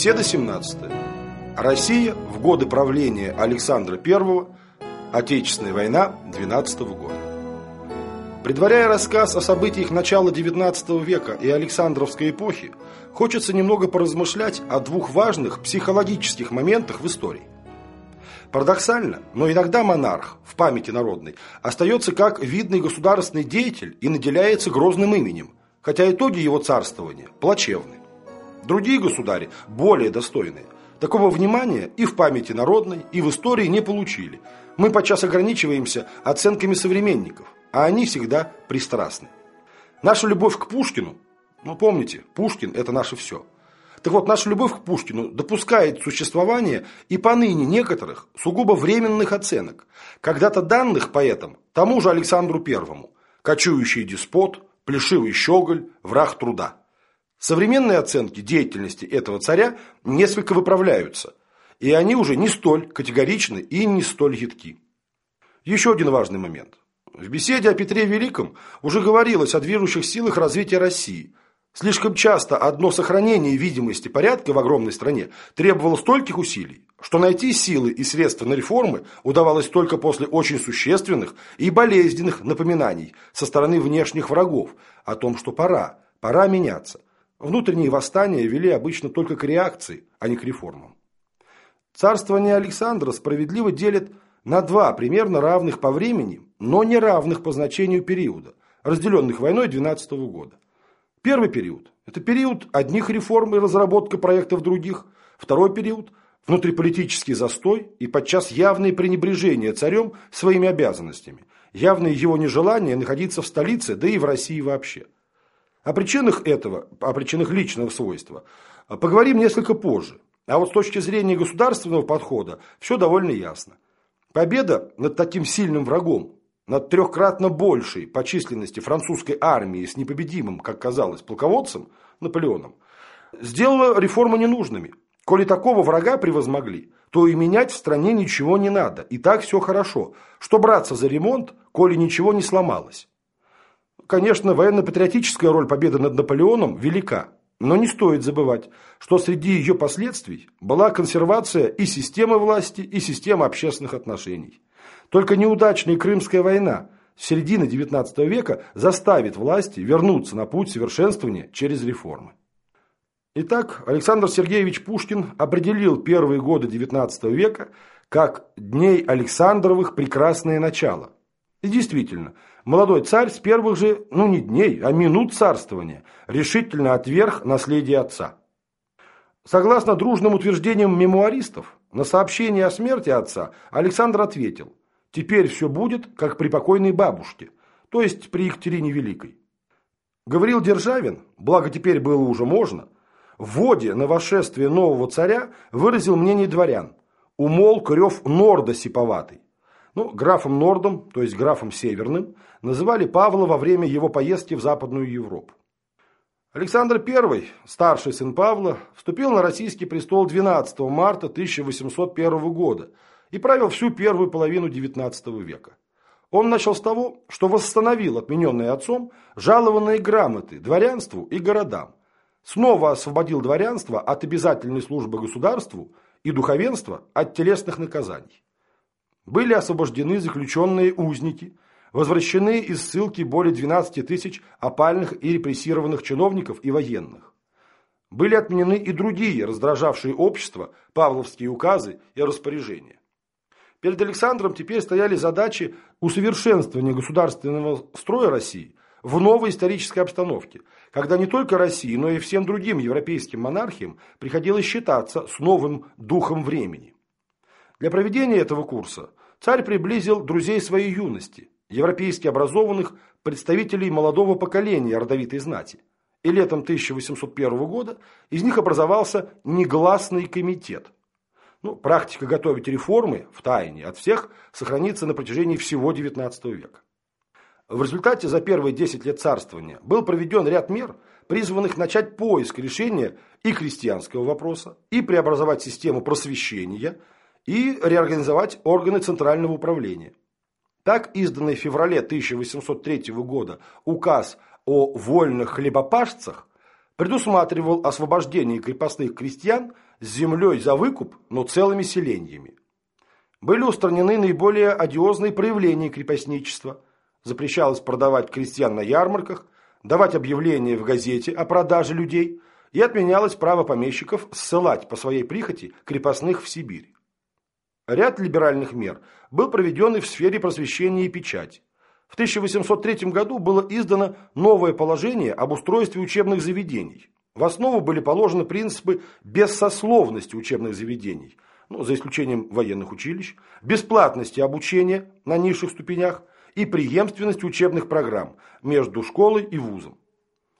Беседа 17. Россия в годы правления Александра I. Отечественная война 12 года. Предваряя рассказ о событиях начала XIX века и Александровской эпохи, хочется немного поразмышлять о двух важных психологических моментах в истории. Парадоксально, но иногда монарх в памяти народной остается как видный государственный деятель и наделяется грозным именем, хотя итоги его царствования плачевны. Другие государи, более достойные, такого внимания и в памяти народной, и в истории не получили. Мы подчас ограничиваемся оценками современников, а они всегда пристрастны. Наша любовь к Пушкину, ну помните, Пушкин – это наше все. Так вот, наша любовь к Пушкину допускает существование и поныне некоторых сугубо временных оценок, когда-то данных поэтам, тому же Александру Первому, кочующий деспот, плешивый щеголь, враг труда. Современные оценки деятельности этого царя несколько выправляются, и они уже не столь категоричны и не столь едки. Еще один важный момент. В беседе о Петре Великом уже говорилось о движущих силах развития России. Слишком часто одно сохранение видимости порядка в огромной стране требовало стольких усилий, что найти силы и средства на реформы удавалось только после очень существенных и болезненных напоминаний со стороны внешних врагов о том, что пора, пора меняться. Внутренние восстания вели обычно только к реакции, а не к реформам. Царствование Александра справедливо делит на два примерно равных по времени, но не равных по значению периода, разделенных войной 12 года. Первый период – это период одних реформ и разработка проектов других. Второй период – внутриполитический застой и подчас явное пренебрежение царем своими обязанностями, явное его нежелание находиться в столице, да и в России вообще – о причинах этого, о причинах личного свойства, поговорим несколько позже. А вот с точки зрения государственного подхода все довольно ясно. Победа над таким сильным врагом, над трехкратно большей по численности французской армией с непобедимым, как казалось, полководцем Наполеоном, сделала реформы ненужными. Коли такого врага превозмогли, то и менять в стране ничего не надо, и так все хорошо. Что браться за ремонт, коли ничего не сломалось? Конечно, военно-патриотическая роль победы над Наполеоном велика, но не стоит забывать, что среди ее последствий была консервация и системы власти, и системы общественных отношений. Только неудачная Крымская война с середины XIX века заставит власти вернуться на путь совершенствования через реформы. Итак, Александр Сергеевич Пушкин определил первые годы XIX века как дней Александровых прекрасное начало. И действительно – Молодой царь с первых же, ну не дней, а минут царствования, решительно отверг наследие отца. Согласно дружным утверждениям мемуаристов, на сообщение о смерти отца Александр ответил, теперь все будет, как при покойной бабушке, то есть при Екатерине Великой. Говорил Державин, благо теперь было уже можно, в воде на восшествие нового царя выразил мнение дворян, умолк рев Норда сиповатый. Ну, графом Нордом, то есть графом Северным, называли Павла во время его поездки в Западную Европу. Александр I, старший сын Павла, вступил на российский престол 12 марта 1801 года и правил всю первую половину XIX века. Он начал с того, что восстановил отмененные отцом жалованные грамоты дворянству и городам, снова освободил дворянство от обязательной службы государству и духовенство от телесных наказаний. Были освобождены заключенные узники, возвращены из ссылки более 12 тысяч опальных и репрессированных чиновников и военных. Были отменены и другие, раздражавшие общество, павловские указы и распоряжения. Перед Александром теперь стояли задачи усовершенствования государственного строя России в новой исторической обстановке, когда не только России, но и всем другим европейским монархиям приходилось считаться с новым духом времени. Для проведения этого курса царь приблизил друзей своей юности, европейски образованных представителей молодого поколения родовитой знати. И летом 1801 года из них образовался негласный комитет. Ну, практика готовить реформы в тайне от всех сохранится на протяжении всего XIX века. В результате за первые 10 лет царствования был проведен ряд мер, призванных начать поиск решения и крестьянского вопроса, и преобразовать систему просвещения – и реорганизовать органы центрального управления. Так изданный в феврале 1803 года указ о вольных хлебопашцах предусматривал освобождение крепостных крестьян с землей за выкуп, но целыми селениями. Были устранены наиболее одиозные проявления крепостничества. Запрещалось продавать крестьян на ярмарках, давать объявления в газете о продаже людей и отменялось право помещиков ссылать по своей прихоти крепостных в Сибирь. Ряд либеральных мер был проведен и в сфере просвещения и печати. В 1803 году было издано новое положение об устройстве учебных заведений. В основу были положены принципы бессословности учебных заведений, ну, за исключением военных училищ, бесплатности обучения на низших ступенях и преемственности учебных программ между школой и вузом.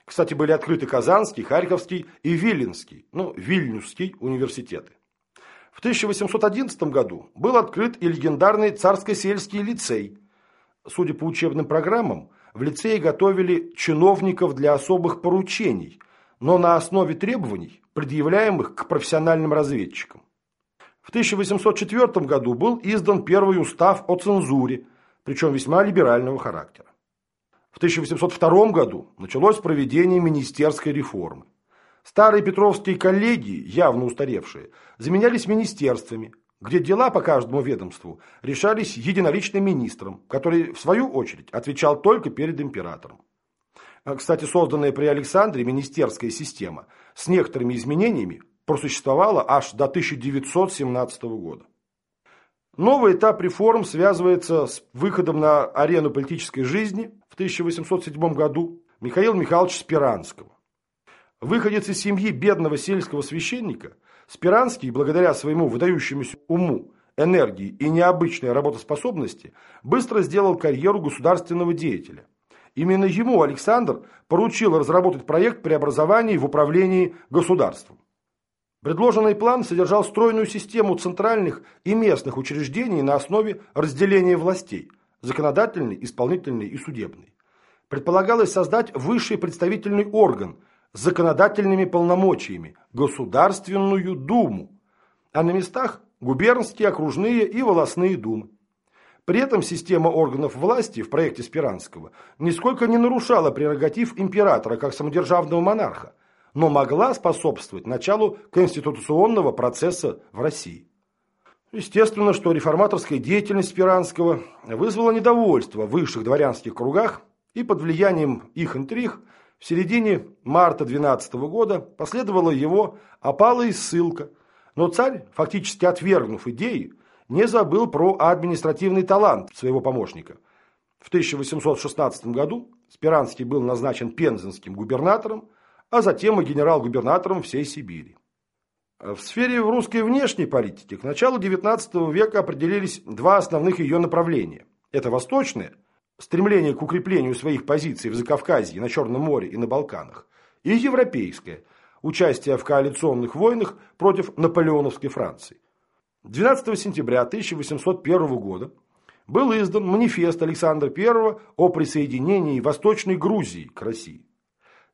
Кстати, были открыты Казанский, Харьковский и Виленский, ну, Вильнюсский университеты. В 1811 году был открыт и легендарный царско-сельский лицей, Судя по учебным программам, в лицее готовили чиновников для особых поручений, но на основе требований, предъявляемых к профессиональным разведчикам. В 1804 году был издан первый устав о цензуре, причем весьма либерального характера. В 1802 году началось проведение министерской реформы. Старые петровские коллегии, явно устаревшие, заменялись министерствами, где дела по каждому ведомству решались единоличным министром, который, в свою очередь, отвечал только перед императором. А, кстати, созданная при Александре министерская система с некоторыми изменениями просуществовала аж до 1917 года. Новый этап реформ связывается с выходом на арену политической жизни в 1807 году Михаила Михайловича Спиранского. Выходец из семьи бедного сельского священника – Спиранский, благодаря своему выдающемуся уму, энергии и необычной работоспособности, быстро сделал карьеру государственного деятеля. Именно ему Александр поручил разработать проект преобразований в управлении государством. Предложенный план содержал стройную систему центральных и местных учреждений на основе разделения властей – законодательной, исполнительной и судебной. Предполагалось создать высший представительный орган – законодательными полномочиями – Государственную Думу, а на местах – губернские, окружные и волосные думы. При этом система органов власти в проекте Спиранского нисколько не нарушала прерогатив императора как самодержавного монарха, но могла способствовать началу конституционного процесса в России. Естественно, что реформаторская деятельность Спиранского вызвала недовольство в высших дворянских кругах, и под влиянием их интриг в середине марта 12 года последовала его опалая ссылка, но царь, фактически отвергнув идеи, не забыл про административный талант своего помощника. В 1816 году Спиранский был назначен пензенским губернатором, а затем и генерал-губернатором всей Сибири. В сфере русской внешней политики к началу XIX века определились два основных ее направления. Это восточное – стремление к укреплению своих позиций в Закавказье, на Черном море и на Балканах, и европейское – участие в коалиционных войнах против наполеоновской Франции. 12 сентября 1801 года был издан манифест Александра I о присоединении Восточной Грузии к России.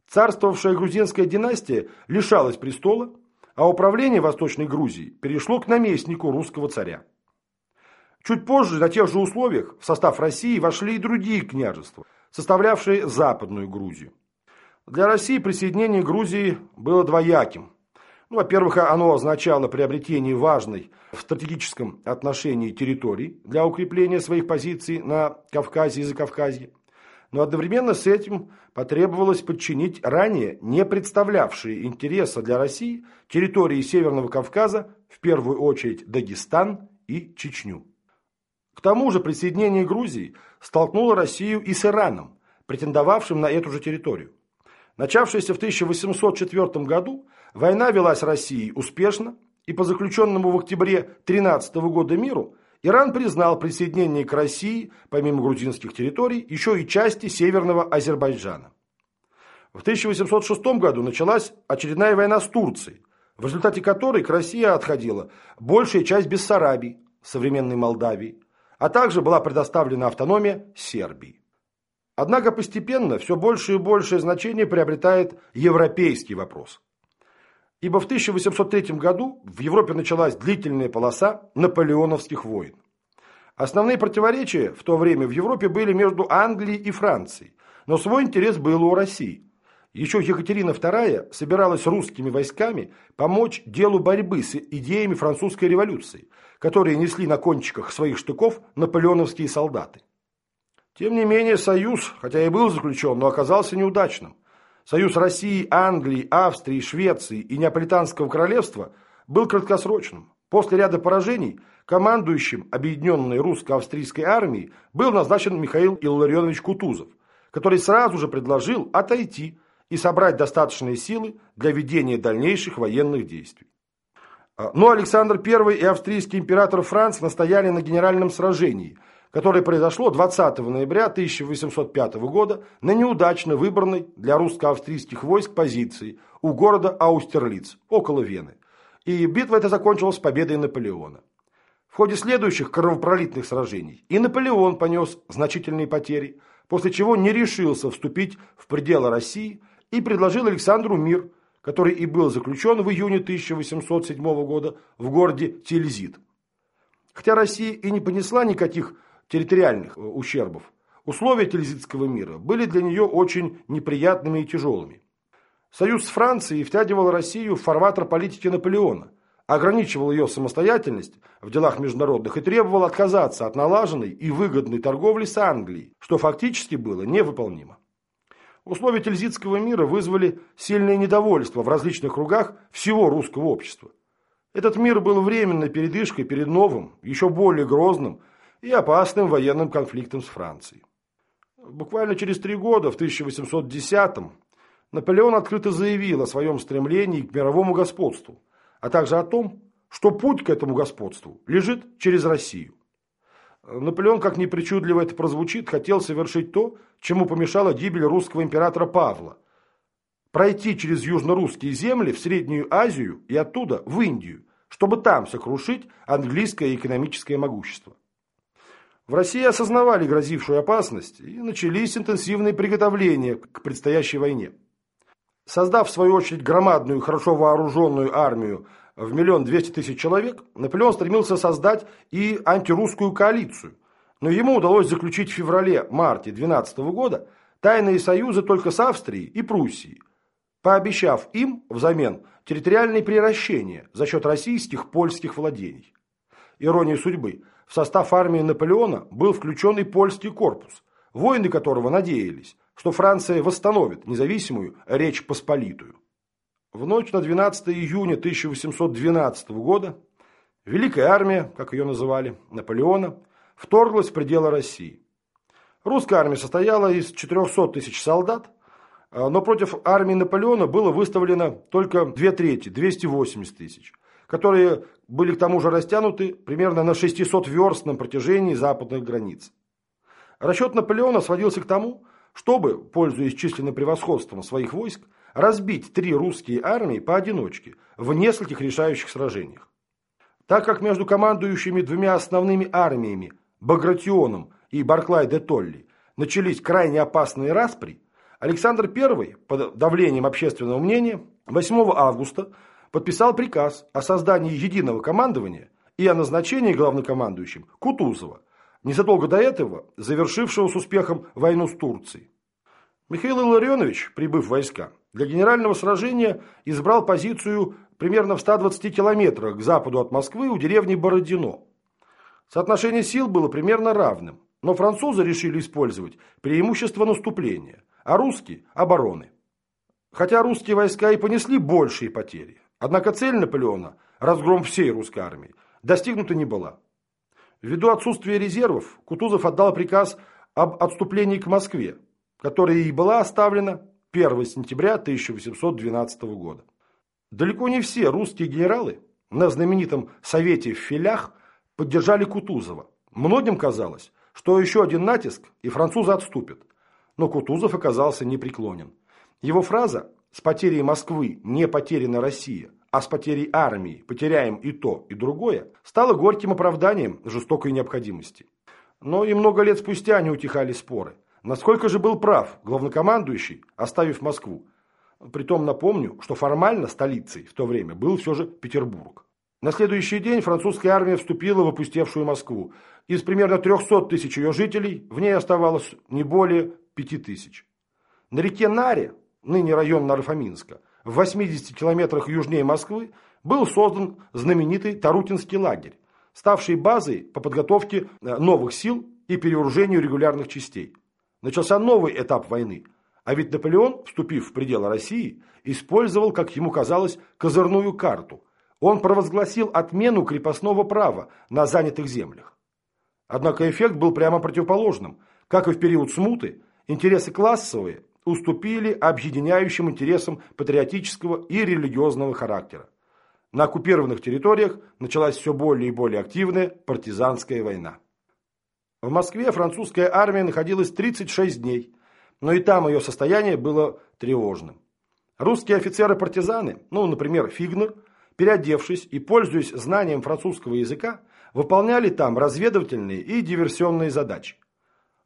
Царствовавшая грузинская династия лишалась престола, а управление Восточной Грузии перешло к наместнику русского царя. Чуть позже, на тех же условиях, в состав России вошли и другие княжества, составлявшие Западную Грузию. Для России присоединение Грузии было двояким. Ну, во-первых, оно означало приобретение важной в стратегическом отношении территорий для укрепления своих позиций на Кавказе и Закавказье. Но одновременно с этим потребовалось подчинить ранее не представлявшие интереса для России территории Северного Кавказа, в первую очередь Дагестан и Чечню. К тому же присоединение Грузии столкнуло Россию и с Ираном, претендовавшим на эту же территорию. Начавшаяся в 1804 году, война велась Россией успешно, и по заключенному в октябре 13 года миру Иран признал присоединение к России, помимо грузинских территорий, еще и части Северного Азербайджана. В 1806 году началась очередная война с Турцией, в результате которой к России отходила большая часть Бессарабии, современной Молдавии, а также была предоставлена автономия Сербии. Однако постепенно все больше и большее значение приобретает европейский вопрос. Ибо в 1803 году в Европе началась длительная полоса наполеоновских войн. Основные противоречия в то время в Европе были между Англией и Францией, но свой интерес был у России. Еще Екатерина II собиралась русскими войсками помочь делу борьбы с идеями французской революции, которые несли на кончиках своих штыков наполеоновские солдаты. Тем не менее, союз, хотя и был заключен, но оказался неудачным. Союз России, Англии, Австрии, Швеции и Неаполитанского королевства был краткосрочным. После ряда поражений командующим объединенной русско-австрийской армией был назначен Михаил Илларионович Кутузов, который сразу же предложил отойти и собрать достаточные силы для ведения дальнейших военных действий. А, но Александр I и австрийский император Франц настояли на генеральном сражении, которое произошло 20 ноября 1805 года на неудачно выбранной для русско-австрийских войск позиции у города Аустерлиц, около Вены. И битва эта закончилась победой Наполеона. В ходе следующих кровопролитных сражений и Наполеон понес значительные потери, после чего не решился вступить в пределы России и предложил Александру мир, который и был заключен в июне 1807 года в городе Тильзит. Хотя Россия и не понесла никаких территориальных э, ущербов, условия Тильзитского мира были для нее очень неприятными и тяжелыми. Союз с Францией втягивал Россию в фарватер политики Наполеона, ограничивал ее самостоятельность в делах международных и требовал отказаться от налаженной и выгодной торговли с Англией, что фактически было невыполнимо. Условия Тильзитского мира вызвали сильное недовольство в различных кругах всего русского общества. Этот мир был временной передышкой перед новым, еще более грозным и опасным военным конфликтом с Францией. Буквально через три года, в 1810-м, Наполеон открыто заявил о своем стремлении к мировому господству, а также о том, что путь к этому господству лежит через Россию. Наполеон, как ни причудливо это прозвучит, хотел совершить то, чему помешала гибель русского императора Павла. Пройти через южно-русские земли в Среднюю Азию и оттуда в Индию, чтобы там сокрушить английское экономическое могущество. В России осознавали грозившую опасность и начались интенсивные приготовления к предстоящей войне. Создав, в свою очередь, громадную, хорошо вооруженную армию в миллион двести тысяч человек, Наполеон стремился создать и антирусскую коалицию. Но ему удалось заключить в феврале-марте 12 года тайные союзы только с Австрией и Пруссией, пообещав им взамен территориальные приращения за счет российских польских владений. Ирония судьбы. В состав армии Наполеона был включен и польский корпус, воины которого надеялись, что Франция восстановит независимую Речь Посполитую. В ночь на 12 июня 1812 года Великая армия, как ее называли, Наполеона, вторглась в пределы России. Русская армия состояла из 400 тысяч солдат, а, но против армии Наполеона было выставлено только две трети, 280 тысяч, которые были к тому же растянуты примерно на 600 верстном протяжении западных границ. Расчет Наполеона сводился к тому, чтобы, пользуясь численным превосходством своих войск, разбить три русские армии поодиночке в нескольких решающих сражениях. Так как между командующими двумя основными армиями Багратионом и Барклай де Толли начались крайне опасные распри, Александр I под давлением общественного мнения 8 августа подписал приказ о создании единого командования и о назначении главнокомандующим Кутузова, незадолго до этого завершившего с успехом войну с Турцией. Михаил Илларионович, прибыв в войска, для генерального сражения избрал позицию примерно в 120 километрах к западу от Москвы у деревни Бородино. Соотношение сил было примерно равным, но французы решили использовать преимущество наступления, а русские – обороны. Хотя русские войска и понесли большие потери, однако цель Наполеона – разгром всей русской армии – достигнута не была. Ввиду отсутствия резервов, Кутузов отдал приказ об отступлении к Москве, которая и была оставлена 1 сентября 1812 года. Далеко не все русские генералы на знаменитом Совете в Филях поддержали Кутузова. Многим казалось, что еще один натиск, и французы отступят. Но Кутузов оказался непреклонен. Его фраза «С потерей Москвы не потеряна Россия, а с потерей армии потеряем и то, и другое» стала горьким оправданием жестокой необходимости. Но и много лет спустя не утихали споры. Насколько же был прав главнокомандующий, оставив Москву? Притом напомню, что формально столицей в то время был все же Петербург. На следующий день французская армия вступила в опустевшую Москву. Из примерно 300 тысяч ее жителей в ней оставалось не более 5 тысяч. На реке Наре, ныне район Нарфаминска, в 80 километрах южнее Москвы, был создан знаменитый Тарутинский лагерь, ставший базой по подготовке э, новых сил и переоружению регулярных частей. Начался новый этап войны, а ведь Наполеон, вступив в пределы России, использовал, как ему казалось, козырную карту. Он провозгласил отмену крепостного права на занятых землях. Однако эффект был прямо противоположным. Как и в период смуты, интересы классовые уступили объединяющим интересам патриотического и религиозного характера. На оккупированных территориях началась все более и более активная партизанская война. В Москве французская армия находилась 36 дней, но и там ее состояние было тревожным. Русские офицеры-партизаны, ну, например, Фигнер, переодевшись и пользуясь знанием французского языка, выполняли там разведывательные и диверсионные задачи.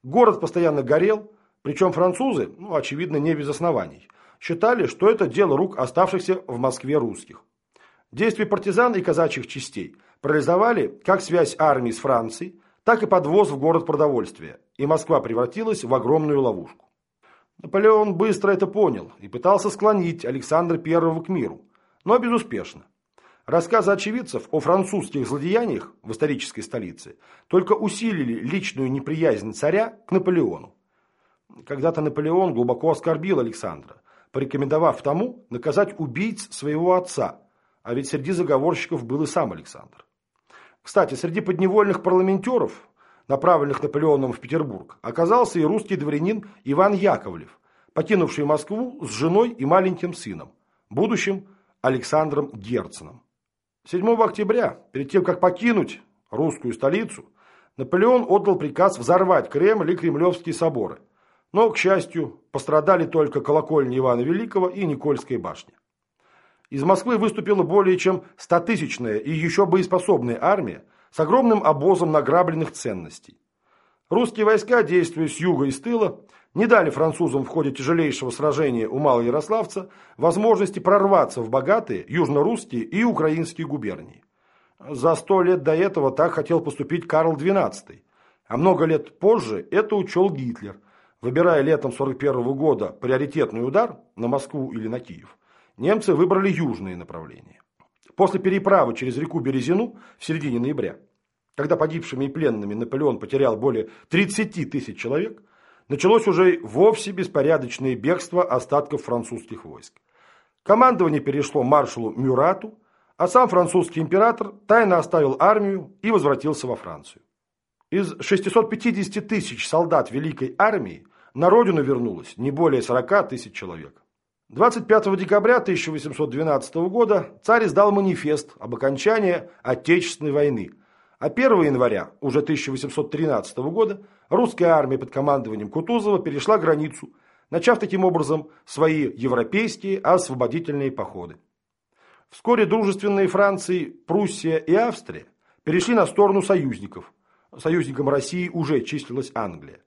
Город постоянно горел, причем французы, ну, очевидно, не без оснований, считали, что это дело рук оставшихся в Москве русских. Действия партизан и казачьих частей парализовали как связь армии с Францией, так и подвоз в город продовольствия, и Москва превратилась в огромную ловушку. Наполеон быстро это понял и пытался склонить Александра I к миру, но безуспешно. Рассказы очевидцев о французских злодеяниях в исторической столице только усилили личную неприязнь царя к Наполеону. Когда-то Наполеон глубоко оскорбил Александра, порекомендовав тому наказать убийц своего отца, а ведь среди заговорщиков был и сам Александр. Кстати, среди подневольных парламентеров, направленных Наполеоном в Петербург, оказался и русский дворянин Иван Яковлев, покинувший Москву с женой и маленьким сыном, будущим Александром Герценом. 7 октября, перед тем, как покинуть русскую столицу, Наполеон отдал приказ взорвать Кремль и Кремлевские соборы. Но, к счастью, пострадали только колокольня Ивана Великого и Никольская башня. Из Москвы выступила более чем стотысячная и еще боеспособная армия с огромным обозом награбленных ценностей. Русские войска, действуя с юга и с тыла, не дали французам в ходе тяжелейшего сражения у Малоярославца возможности прорваться в богатые южно-русские и украинские губернии. За сто лет до этого так хотел поступить Карл XII, а много лет позже это учел Гитлер, выбирая летом 1941 года приоритетный удар на Москву или на Киев немцы выбрали южные направления. После переправы через реку Березину в середине ноября, когда погибшими и пленными Наполеон потерял более 30 тысяч человек, началось уже вовсе беспорядочное бегство остатков французских войск. Командование перешло маршалу Мюрату, а сам французский император тайно оставил армию и возвратился во Францию. Из 650 тысяч солдат Великой армии на родину вернулось не более 40 тысяч человек. 25 декабря 1812 года царь издал манифест об окончании Отечественной войны, а 1 января уже 1813 года русская армия под командованием Кутузова перешла границу, начав таким образом свои европейские освободительные походы. Вскоре дружественные Франции, Пруссия и Австрия перешли на сторону союзников. Союзником России уже числилась Англия.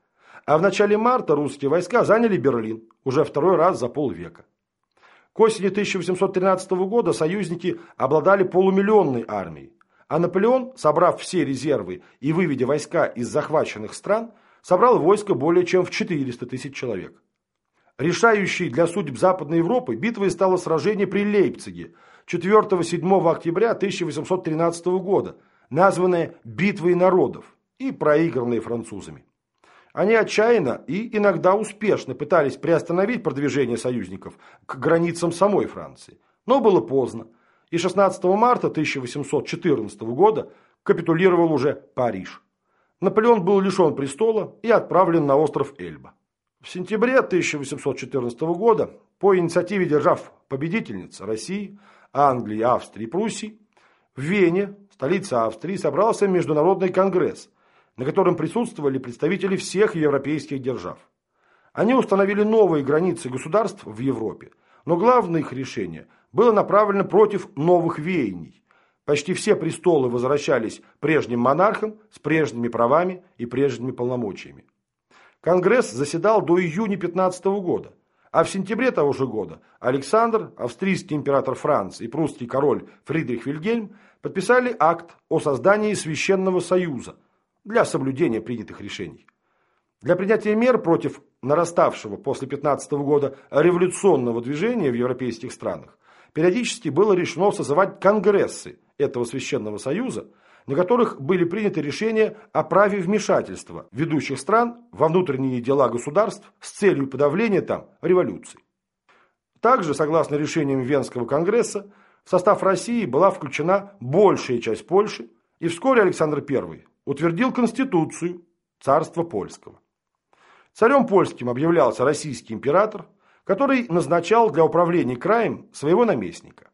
А в начале марта русские войска заняли Берлин, уже второй раз за полвека. К осени 1813 года союзники обладали полумиллионной армией, а Наполеон, собрав все резервы и выведя войска из захваченных стран, собрал войско более чем в 400 тысяч человек. Решающей для судеб Западной Европы битвой стало сражение при Лейпциге 4-7 октября 1813 года, названное «Битвой народов» и проигранное французами. Они отчаянно и иногда успешно пытались приостановить продвижение союзников к границам самой Франции. Но было поздно, и 16 марта 1814 года капитулировал уже Париж. Наполеон был лишен престола и отправлен на остров Эльба. В сентябре 1814 года по инициативе держав победительниц России, Англии, Австрии и Пруссии в Вене, столице Австрии, собрался Международный конгресс, на котором присутствовали представители всех европейских держав. Они установили новые границы государств в Европе, но главное их решение было направлено против новых веяний. Почти все престолы возвращались прежним монархам с прежними правами и прежними полномочиями. Конгресс заседал до июня 15 года, а в сентябре того же года Александр, австрийский император Франции и прусский король Фридрих Вильгельм подписали акт о создании Священного Союза, для соблюдения принятых решений. Для принятия мер против нараставшего после 15 года революционного движения в европейских странах периодически было решено созывать конгрессы этого священного союза, на которых были приняты решения о праве вмешательства ведущих стран во внутренние дела государств с целью подавления там революции. Также, согласно решениям Венского конгресса, в состав России была включена большая часть Польши, и вскоре Александр I утвердил Конституцию царства польского. Царем польским объявлялся российский император, который назначал для управления краем своего наместника.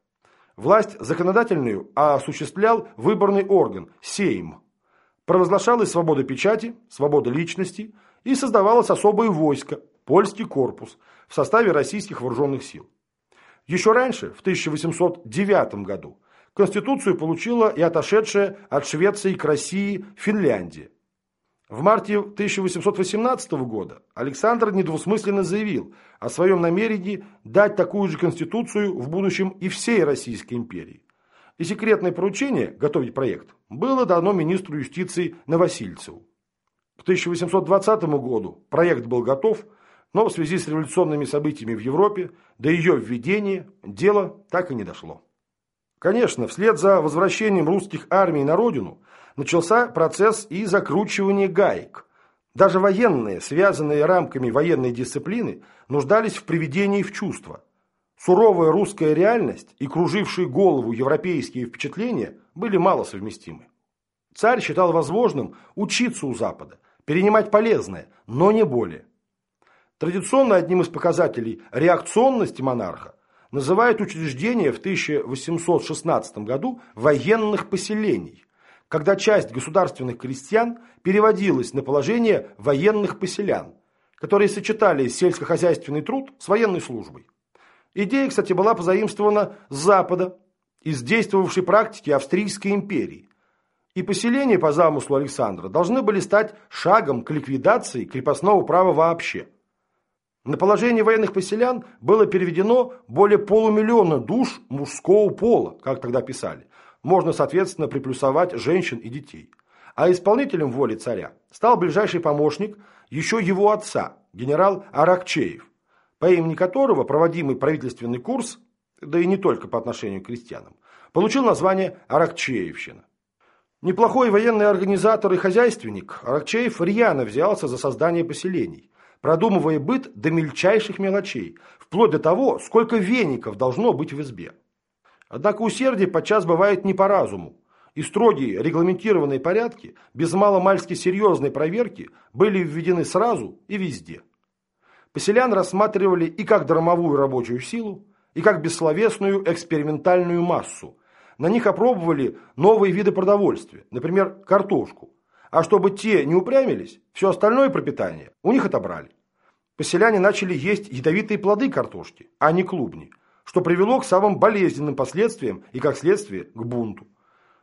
Власть законодательную осуществлял выборный орган – Сейм. Провозглашалась свобода печати, свобода личности и создавалось особое войско – польский корпус в составе российских вооруженных сил. Еще раньше, в 1809 году, Конституцию получила и отошедшая от Швеции к России Финляндия. В марте 1818 года Александр недвусмысленно заявил о своем намерении дать такую же конституцию в будущем и всей Российской империи. И секретное поручение готовить проект было дано министру юстиции Новосильцеву. К 1820 году проект был готов, но в связи с революционными событиями в Европе до ее введения дело так и не дошло. Конечно, вслед за возвращением русских армий на родину начался процесс и закручивания гаек. Даже военные, связанные рамками военной дисциплины, нуждались в приведении в чувство. Суровая русская реальность и кружившие голову европейские впечатления были мало совместимы. Царь считал возможным учиться у Запада, перенимать полезное, но не более. Традиционно одним из показателей реакционности монарха называют учреждение в 1816 году военных поселений, когда часть государственных крестьян переводилась на положение военных поселян, которые сочетали сельскохозяйственный труд с военной службой. Идея, кстати, была позаимствована с Запада, из действовавшей практики Австрийской империи. И поселения по замыслу Александра должны были стать шагом к ликвидации крепостного права вообще – на положение военных поселян было переведено более полумиллиона душ мужского пола, как тогда писали. Можно, соответственно, приплюсовать женщин и детей. А исполнителем воли царя стал ближайший помощник еще его отца, генерал Аракчеев, по имени которого проводимый правительственный курс, да и не только по отношению к крестьянам, получил название Аракчеевщина. Неплохой военный организатор и хозяйственник, Аракчеев рьяно взялся за создание поселений – продумывая быт до мельчайших мелочей, вплоть до того, сколько веников должно быть в избе. Однако усердие подчас бывает не по разуму, и строгие регламентированные порядки, без маломальски серьезной проверки, были введены сразу и везде. Поселян рассматривали и как дармовую рабочую силу, и как бессловесную экспериментальную массу. На них опробовали новые виды продовольствия, например, картошку, а чтобы те не упрямились, все остальное пропитание у них отобрали. Поселяне начали есть ядовитые плоды картошки, а не клубни, что привело к самым болезненным последствиям и, как следствие, к бунту.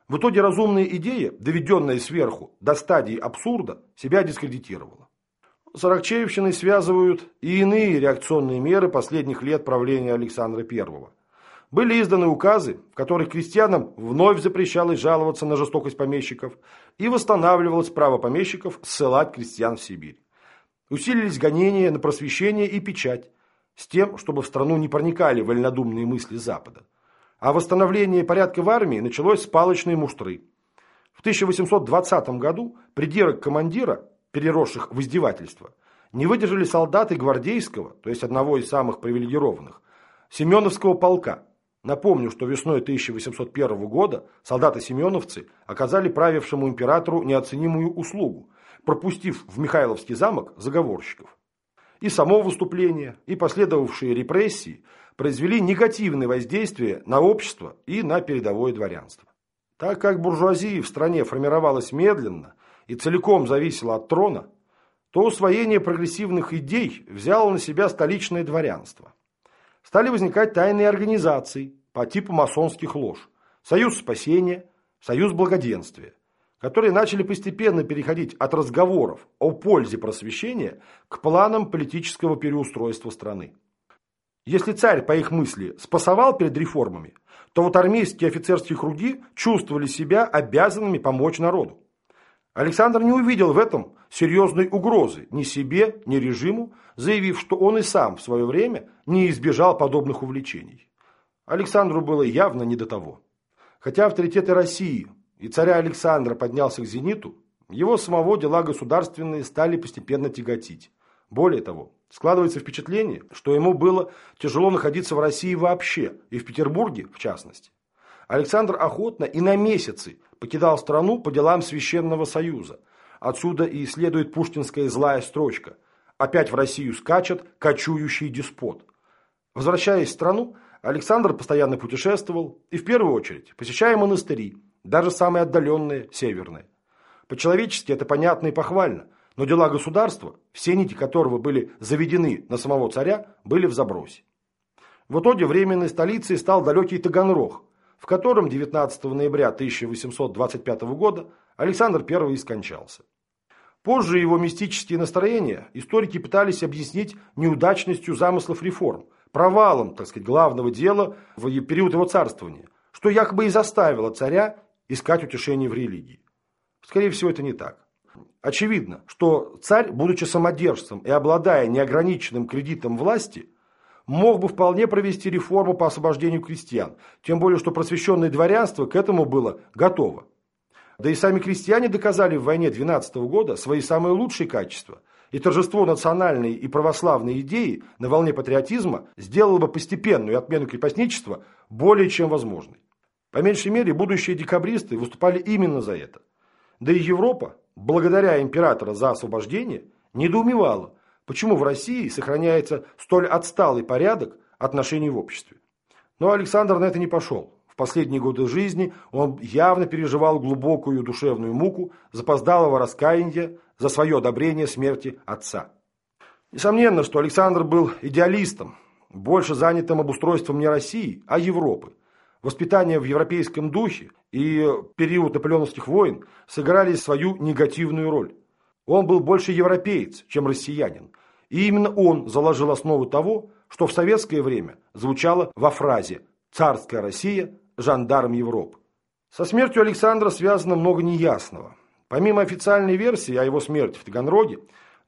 В итоге разумная идея, доведенная сверху до стадии абсурда, себя дискредитировала. С Аракчеевщиной связывают и иные реакционные меры последних лет правления Александра I. Были изданы указы, в которых крестьянам вновь запрещалось жаловаться на жестокость помещиков и восстанавливалось право помещиков ссылать крестьян в Сибирь. Усилились гонения на просвещение и печать, с тем, чтобы в страну не проникали вольнодумные мысли Запада. А восстановление порядка в армии началось с палочной муштры. В 1820 году придирок командира, переросших в издевательство, не выдержали солдаты гвардейского, то есть одного из самых привилегированных, Семеновского полка, Напомню, что весной 1801 года солдаты-семеновцы оказали правившему императору неоценимую услугу, пропустив в Михайловский замок заговорщиков. И само выступление, и последовавшие репрессии произвели негативное воздействие на общество и на передовое дворянство. Так как буржуазия в стране формировалась медленно и целиком зависела от трона, то усвоение прогрессивных идей взяло на себя столичное дворянство. Стали возникать тайные организации, по типу масонских лож. Союз спасения, союз благоденствия, которые начали постепенно переходить от разговоров о пользе просвещения к планам политического переустройства страны. Если царь, по их мысли, спасовал перед реформами, то вот армейские офицерские круги чувствовали себя обязанными помочь народу. Александр не увидел в этом серьезной угрозы ни себе, ни режиму, заявив, что он и сам в свое время не избежал подобных увлечений. Александру было явно не до того. Хотя авторитеты России и царя Александра поднялся к зениту, его самого дела государственные стали постепенно тяготить. Более того, складывается впечатление, что ему было тяжело находиться в России вообще, и в Петербурге в частности. Александр охотно и на месяцы покидал страну по делам Священного Союза. Отсюда и следует пушкинская злая строчка. Опять в Россию скачет кочующий деспот. Возвращаясь в страну, Александр постоянно путешествовал и в первую очередь посещая монастыри, даже самые отдаленные, северные. По-человечески это понятно и похвально, но дела государства, все нити которого были заведены на самого царя, были в забросе. В итоге временной столицей стал далекий Таганрог, в котором 19 ноября 1825 года Александр I и скончался. Позже его мистические настроения историки пытались объяснить неудачностью замыслов реформ, провалом, так сказать, главного дела в период его царствования, что якобы и заставило царя искать утешение в религии. Скорее всего, это не так. Очевидно, что царь, будучи самодержцем и обладая неограниченным кредитом власти, мог бы вполне провести реформу по освобождению крестьян, тем более, что просвещенное дворянство к этому было готово. Да и сами крестьяне доказали в войне 12 года свои самые лучшие качества, и торжество национальной и православной идеи на волне патриотизма сделало бы постепенную отмену крепостничества более чем возможной. По меньшей мере, будущие декабристы выступали именно за это. Да и Европа, благодаря императора за освобождение, недоумевала, почему в России сохраняется столь отсталый порядок отношений в обществе. Но Александр на это не пошел. В последние годы жизни он явно переживал глубокую душевную муку запоздалого раскаяния за свое одобрение смерти отца. Несомненно, что Александр был идеалистом, больше занятым обустройством не России, а Европы. Воспитание в европейском духе и период наполеоновских войн сыграли свою негативную роль. Он был больше европеец, чем россиянин. И именно он заложил основу того, что в советское время звучало во фразе «Царская Россия, жандарм Европы». Со смертью Александра связано много неясного. Помимо официальной версии о его смерти в Таганроге,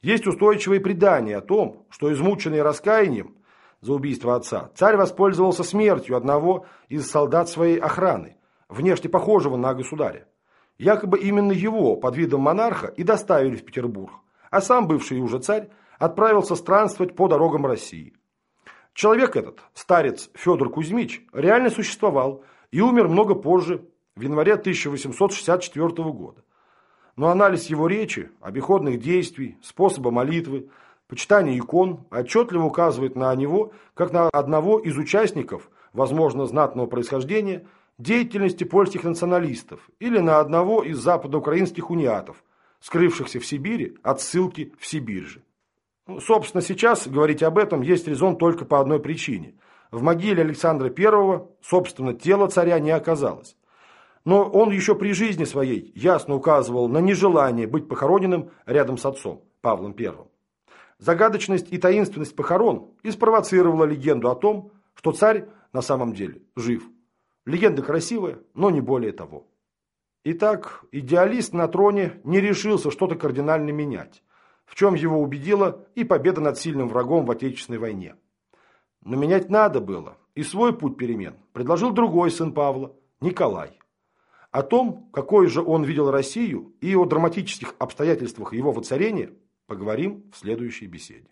есть устойчивые предания о том, что измученный раскаянием за убийство отца, царь воспользовался смертью одного из солдат своей охраны, внешне похожего на государя. Якобы именно его под видом монарха и доставили в Петербург, а сам бывший уже царь отправился странствовать по дорогам России. Человек этот, старец Федор Кузьмич, реально существовал и умер много позже, в январе 1864 года. Но анализ его речи, обиходных действий, способа молитвы, почитания икон отчетливо указывает на него как на одного из участников, возможно, знатного происхождения, деятельности польских националистов или на одного из западноукраинских униатов, скрывшихся в Сибири от ссылки в Сибирь же. Ну, собственно, сейчас говорить об этом есть резон только по одной причине. В могиле Александра I, собственно, тело царя не оказалось. Но он еще при жизни своей ясно указывал на нежелание быть похороненным рядом с отцом, Павлом I. Загадочность и таинственность похорон и спровоцировала легенду о том, что царь на самом деле жив. Легенда красивая, но не более того. Итак, идеалист на троне не решился что-то кардинально менять, в чем его убедила и победа над сильным врагом в Отечественной войне. Но менять надо было, и свой путь перемен предложил другой сын Павла, Николай. О том, какой же он видел Россию и о драматических обстоятельствах его воцарения, поговорим в следующей беседе.